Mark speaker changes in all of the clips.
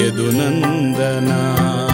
Speaker 1: यदुनन्दना।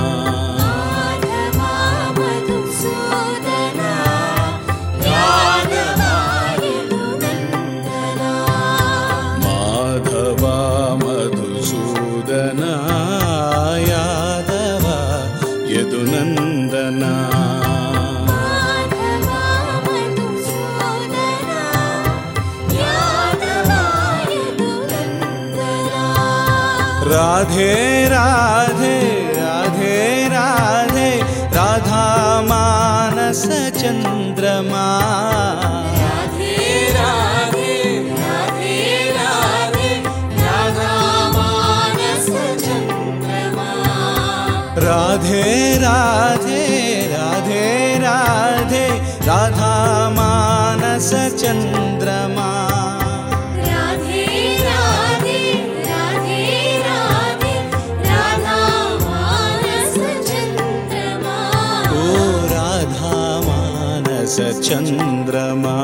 Speaker 1: राधे राधे राधे राधे राधा मानस चन्द्रमा
Speaker 2: राधे राधे राधे राधे राधा मानस चन्द्रमा
Speaker 1: मानस चन्द्रमा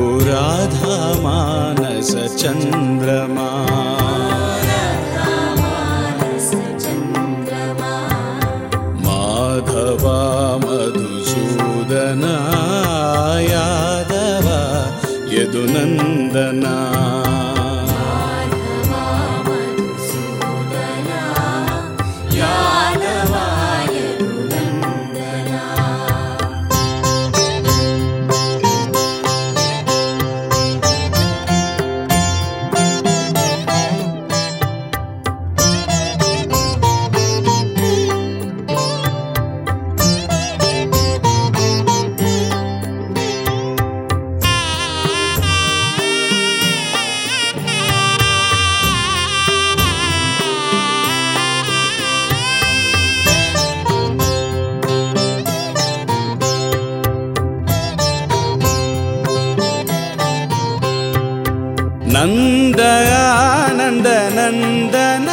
Speaker 1: ओ राधा मानस चन्द्रमा
Speaker 2: राधा मानस चन्द्रमा
Speaker 1: माधवा मधुसूदना यादव यदुनन्दना
Speaker 2: നന്ദ ആനന്ദ നന്ദന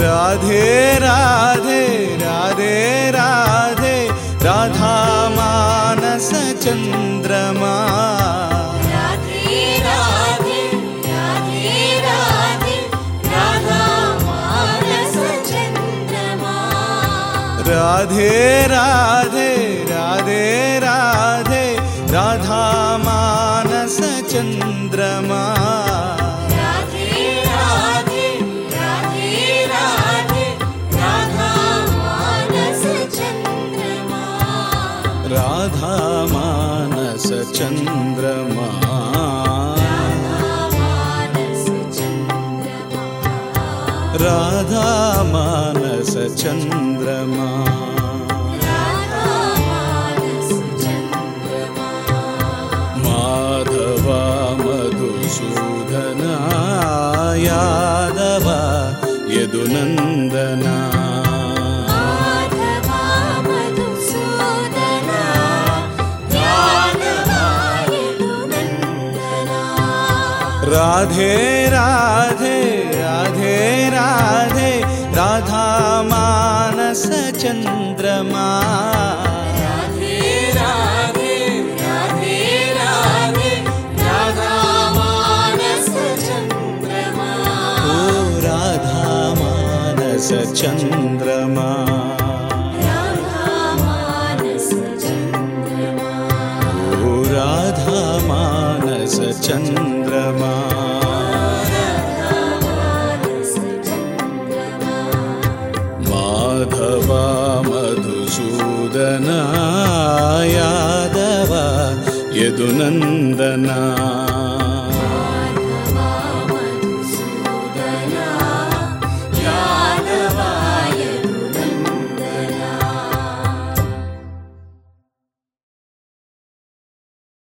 Speaker 1: राधे राधे राधे राधे राधा मानस चन्द्रमा
Speaker 2: राधे राधे राधे राधे राधा मानस चन्द्रमा
Speaker 1: चन्द्रमा।
Speaker 2: राधा मानस चन्द्रमा।
Speaker 1: माधवा मधुसूदना यादव यदुनन्दना राधे राधे राधे राधे राधा मानस चन्द्रमा
Speaker 2: राधे राधे राधे राधे राधा मानस चन्द्रमा
Speaker 1: ओ राधा
Speaker 2: मानस चन्द्रमा
Speaker 1: माधवा मधुसूदना यादव यदुनन्दना